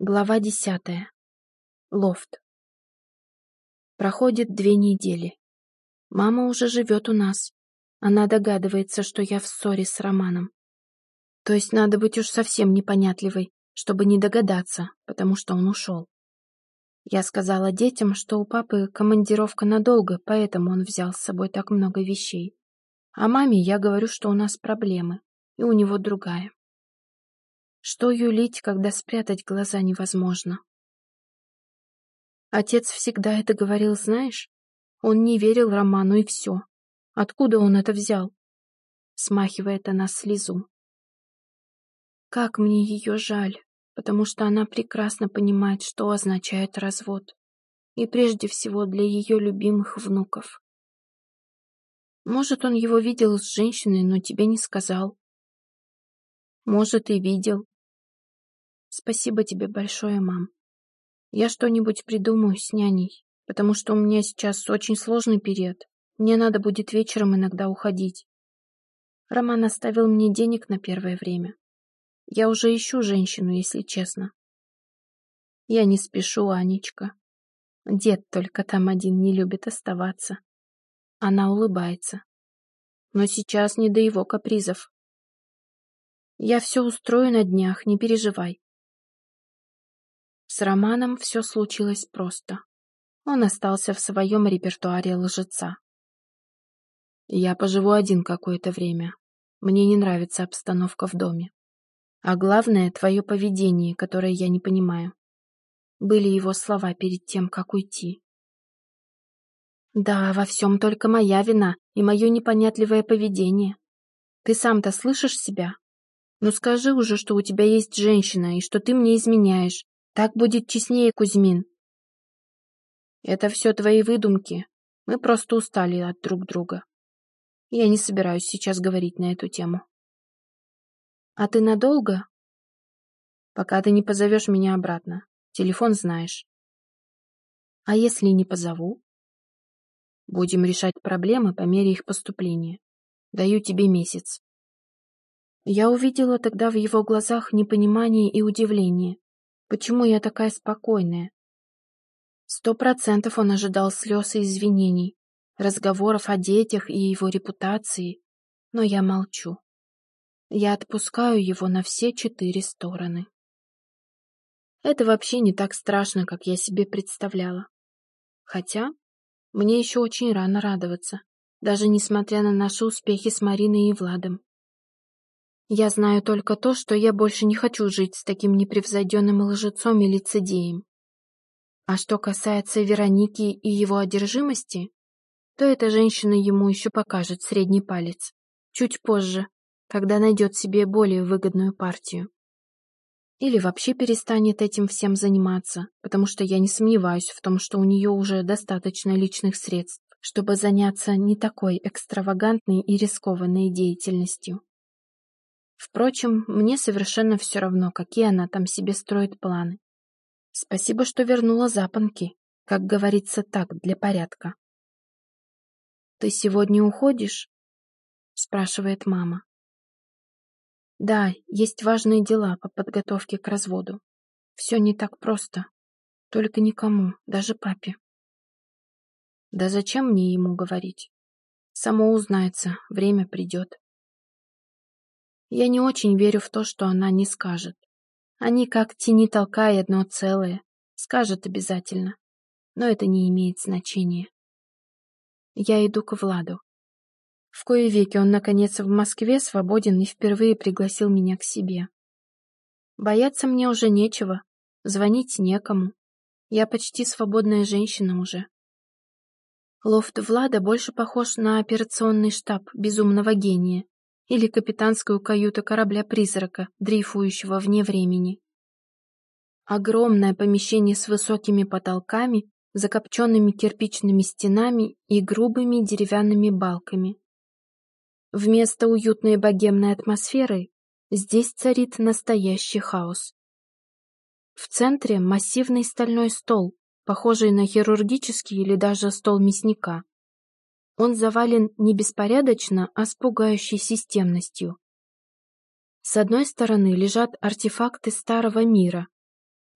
Глава десятая. Лофт. Проходит две недели. Мама уже живет у нас. Она догадывается, что я в ссоре с Романом. То есть надо быть уж совсем непонятливой, чтобы не догадаться, потому что он ушел. Я сказала детям, что у папы командировка надолго, поэтому он взял с собой так много вещей. А маме я говорю, что у нас проблемы, и у него другая. Что юлить, когда спрятать глаза невозможно? Отец всегда это говорил, знаешь? Он не верил Роману и все. Откуда он это взял? Смахивает она слезу. Как мне ее жаль, потому что она прекрасно понимает, что означает развод. И прежде всего для ее любимых внуков. Может, он его видел с женщиной, но тебе не сказал. Может, и видел, Спасибо тебе большое, мам. Я что-нибудь придумаю с няней, потому что у меня сейчас очень сложный период. Мне надо будет вечером иногда уходить. Роман оставил мне денег на первое время. Я уже ищу женщину, если честно. Я не спешу, Анечка. Дед только там один не любит оставаться. Она улыбается. Но сейчас не до его капризов. Я все устрою на днях, не переживай. С Романом все случилось просто. Он остался в своем репертуаре лжеца. Я поживу один какое-то время. Мне не нравится обстановка в доме. А главное, твое поведение, которое я не понимаю. Были его слова перед тем, как уйти. Да, во всем только моя вина и мое непонятливое поведение. Ты сам-то слышишь себя? Ну скажи уже, что у тебя есть женщина и что ты мне изменяешь, так будет честнее, Кузьмин. Это все твои выдумки. Мы просто устали от друг друга. Я не собираюсь сейчас говорить на эту тему. А ты надолго? Пока ты не позовешь меня обратно. Телефон знаешь. А если не позову? Будем решать проблемы по мере их поступления. Даю тебе месяц. Я увидела тогда в его глазах непонимание и удивление. Почему я такая спокойная? Сто процентов он ожидал слез и извинений, разговоров о детях и его репутации, но я молчу. Я отпускаю его на все четыре стороны. Это вообще не так страшно, как я себе представляла. Хотя мне еще очень рано радоваться, даже несмотря на наши успехи с Мариной и Владом. Я знаю только то, что я больше не хочу жить с таким непревзойденным лжецом и лицедеем. А что касается Вероники и его одержимости, то эта женщина ему еще покажет средний палец. Чуть позже, когда найдет себе более выгодную партию. Или вообще перестанет этим всем заниматься, потому что я не сомневаюсь в том, что у нее уже достаточно личных средств, чтобы заняться не такой экстравагантной и рискованной деятельностью. Впрочем, мне совершенно все равно, какие она там себе строит планы. Спасибо, что вернула запонки, как говорится так, для порядка. «Ты сегодня уходишь?» — спрашивает мама. «Да, есть важные дела по подготовке к разводу. Все не так просто. Только никому, даже папе». «Да зачем мне ему говорить? Само узнается, время придет». Я не очень верю в то, что она не скажет. Они как тени толкая одно целое. Скажет обязательно. Но это не имеет значения. Я иду к Владу. В кое веки он, наконец, в Москве свободен и впервые пригласил меня к себе. Бояться мне уже нечего, звонить некому. Я почти свободная женщина уже. Лофт Влада больше похож на операционный штаб безумного гения, или капитанскую каюту корабля-призрака, дрейфующего вне времени. Огромное помещение с высокими потолками, закопченными кирпичными стенами и грубыми деревянными балками. Вместо уютной богемной атмосферы здесь царит настоящий хаос. В центре массивный стальной стол, похожий на хирургический или даже стол мясника. Он завален не беспорядочно, а с пугающей системностью. С одной стороны лежат артефакты старого мира.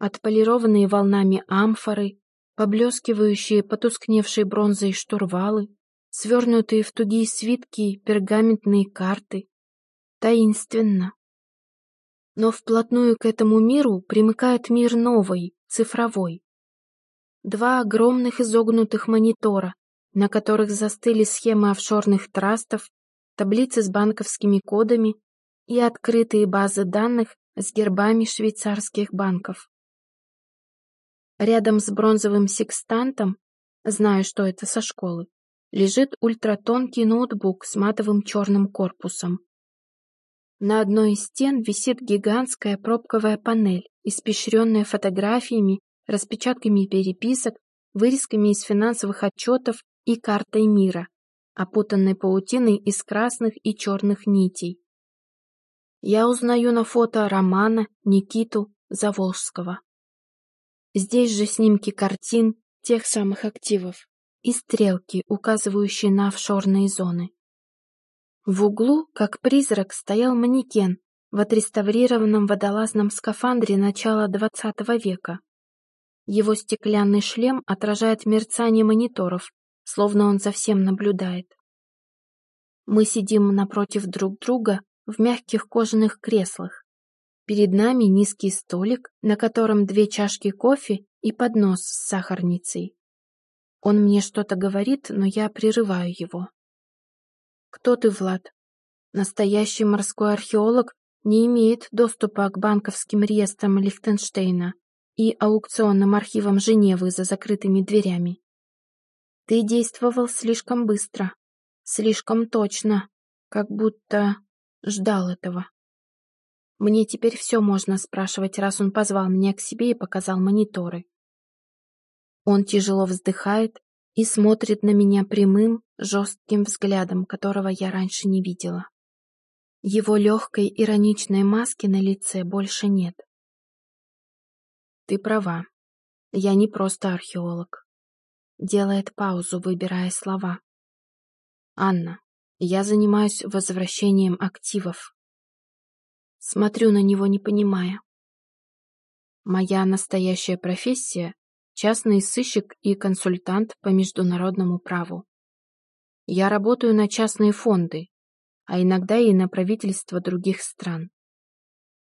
отполированные волнами амфоры, поблескивающие потускневшей бронзой штурвалы, свернутые в тугие свитки пергаментные карты. Таинственно. Но вплотную к этому миру примыкает мир новый, цифровой. Два огромных изогнутых монитора, на которых застыли схемы офшорных трастов, таблицы с банковскими кодами и открытые базы данных с гербами швейцарских банков. Рядом с бронзовым секстантом, знаю, что это со школы, лежит ультратонкий ноутбук с матовым черным корпусом. На одной из стен висит гигантская пробковая панель, испещренная фотографиями, распечатками переписок, вырезками из финансовых отчетов и картой мира, опутанной паутиной из красных и черных нитей. Я узнаю на фото Романа Никиту Заволжского. Здесь же снимки картин тех самых активов и стрелки, указывающие на офшорные зоны. В углу, как призрак, стоял манекен в отреставрированном водолазном скафандре начала XX века. Его стеклянный шлем отражает мерцание мониторов, словно он за всем наблюдает. Мы сидим напротив друг друга в мягких кожаных креслах. Перед нами низкий столик, на котором две чашки кофе и поднос с сахарницей. Он мне что-то говорит, но я прерываю его. «Кто ты, Влад?» Настоящий морской археолог не имеет доступа к банковским реестрам Лихтенштейна и аукционным архивам Женевы за закрытыми дверями. Ты действовал слишком быстро, слишком точно, как будто ждал этого. Мне теперь все можно спрашивать, раз он позвал меня к себе и показал мониторы. Он тяжело вздыхает и смотрит на меня прямым, жестким взглядом, которого я раньше не видела. Его легкой ироничной маски на лице больше нет. Ты права. Я не просто археолог. Делает паузу, выбирая слова. Анна, я занимаюсь возвращением активов. Смотрю на него, не понимая. Моя настоящая профессия – частный сыщик и консультант по международному праву. Я работаю на частные фонды, а иногда и на правительство других стран.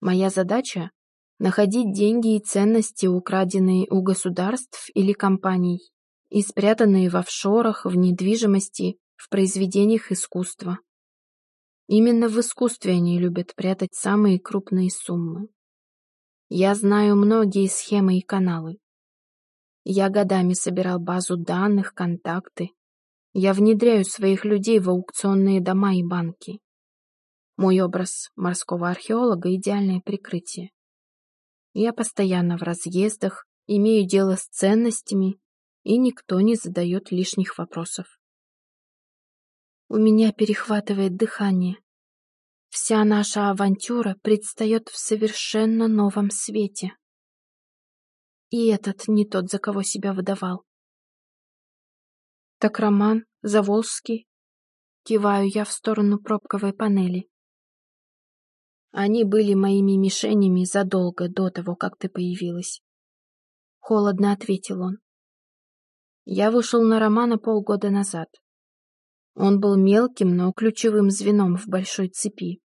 Моя задача – находить деньги и ценности, украденные у государств или компаний и спрятанные в офшорах, в недвижимости, в произведениях искусства. Именно в искусстве они любят прятать самые крупные суммы. Я знаю многие схемы и каналы. Я годами собирал базу данных, контакты. Я внедряю своих людей в аукционные дома и банки. Мой образ морского археолога – идеальное прикрытие. Я постоянно в разъездах, имею дело с ценностями, и никто не задает лишних вопросов. У меня перехватывает дыхание. Вся наша авантюра предстает в совершенно новом свете. И этот не тот, за кого себя выдавал. Так Роман, Заволжский. Киваю я в сторону пробковой панели. Они были моими мишенями задолго до того, как ты появилась. Холодно ответил он. Я вышел на Романа полгода назад. Он был мелким, но ключевым звеном в большой цепи.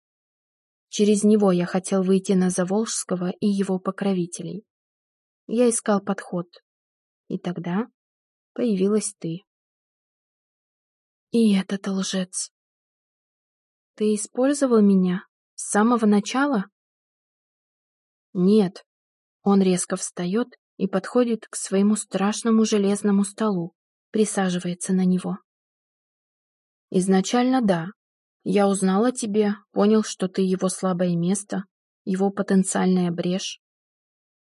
Через него я хотел выйти на Заволжского и его покровителей. Я искал подход. И тогда появилась ты. И этот лжец. Ты использовал меня с самого начала? Нет. Он резко встает и подходит к своему страшному железному столу, присаживается на него. Изначально да. Я узнал о тебе, понял, что ты его слабое место, его потенциальная брешь.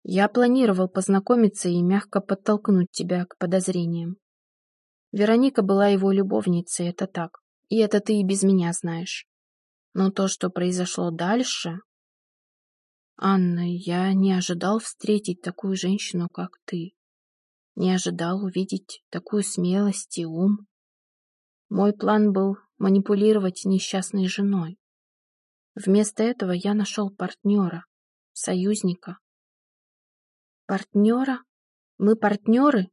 Я планировал познакомиться и мягко подтолкнуть тебя к подозрениям. Вероника была его любовницей, это так. И это ты и без меня знаешь. Но то, что произошло дальше... Анна, я не ожидал встретить такую женщину, как ты. Не ожидал увидеть такую смелость и ум. Мой план был манипулировать несчастной женой. Вместо этого я нашел партнера, союзника. Партнера? Мы партнеры?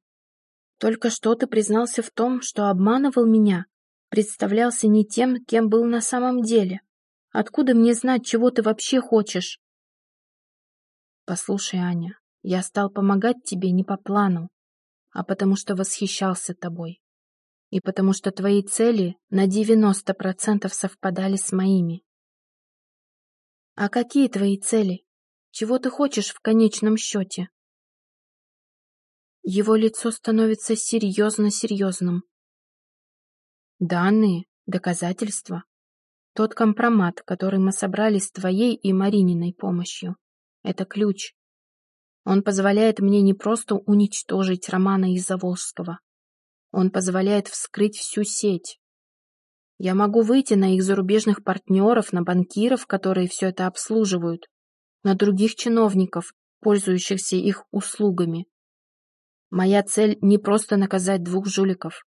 Только что ты признался в том, что обманывал меня, представлялся не тем, кем был на самом деле. Откуда мне знать, чего ты вообще хочешь? Послушай, Аня, я стал помогать тебе не по плану, а потому что восхищался тобой. И потому что твои цели на 90% совпадали с моими. А какие твои цели? Чего ты хочешь в конечном счете? Его лицо становится серьезно-серьезным. Данные, доказательства. Тот компромат, который мы собрали с твоей и Марининой помощью. Это ключ. Он позволяет мне не просто уничтожить Романа из Заволжского. Он позволяет вскрыть всю сеть. Я могу выйти на их зарубежных партнеров, на банкиров, которые все это обслуживают, на других чиновников, пользующихся их услугами. Моя цель не просто наказать двух жуликов.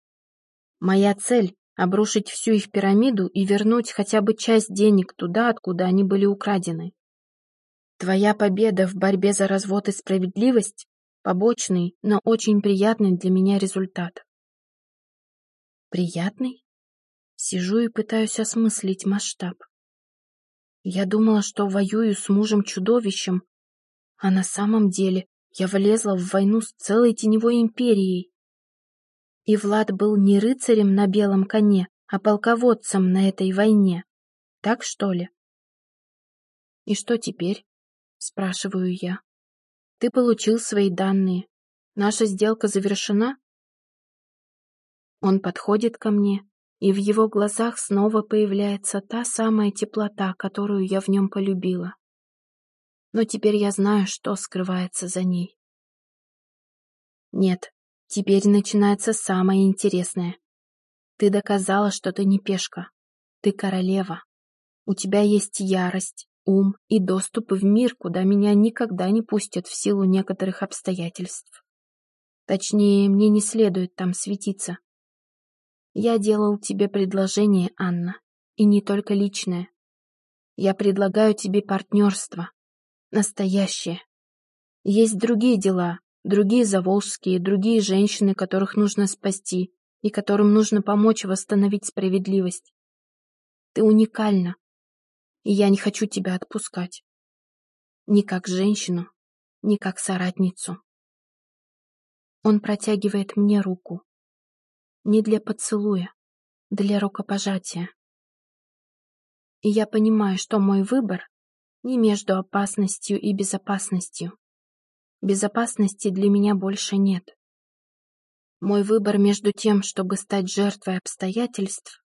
Моя цель — обрушить всю их пирамиду и вернуть хотя бы часть денег туда, откуда они были украдены. Твоя победа в борьбе за развод и справедливость — побочный, но очень приятный для меня результат. Приятный? Сижу и пытаюсь осмыслить масштаб. Я думала, что воюю с мужем-чудовищем, а на самом деле я влезла в войну с целой теневой империей. И Влад был не рыцарем на белом коне, а полководцем на этой войне. Так что ли? И что теперь? Спрашиваю я. Ты получил свои данные. Наша сделка завершена? Он подходит ко мне, и в его глазах снова появляется та самая теплота, которую я в нем полюбила но теперь я знаю, что скрывается за ней. Нет, теперь начинается самое интересное. Ты доказала, что ты не пешка. Ты королева. У тебя есть ярость, ум и доступ в мир, куда меня никогда не пустят в силу некоторых обстоятельств. Точнее, мне не следует там светиться. Я делал тебе предложение, Анна, и не только личное. Я предлагаю тебе партнерство, настоящее. Есть другие дела, другие заволжские, другие женщины, которых нужно спасти и которым нужно помочь восстановить справедливость. Ты уникальна, и я не хочу тебя отпускать. Ни как женщину, ни как соратницу. Он протягивает мне руку. Не для поцелуя, для рукопожатия. И я понимаю, что мой выбор не между опасностью и безопасностью. Безопасности для меня больше нет. Мой выбор между тем, чтобы стать жертвой обстоятельств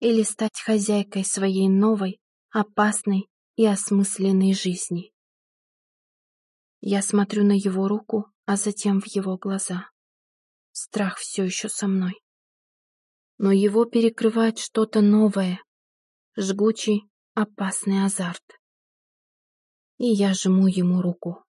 или стать хозяйкой своей новой, опасной и осмысленной жизни. Я смотрю на его руку, а затем в его глаза. Страх все еще со мной. Но его перекрывает что-то новое, жгучий, опасный азарт и я жму ему руку.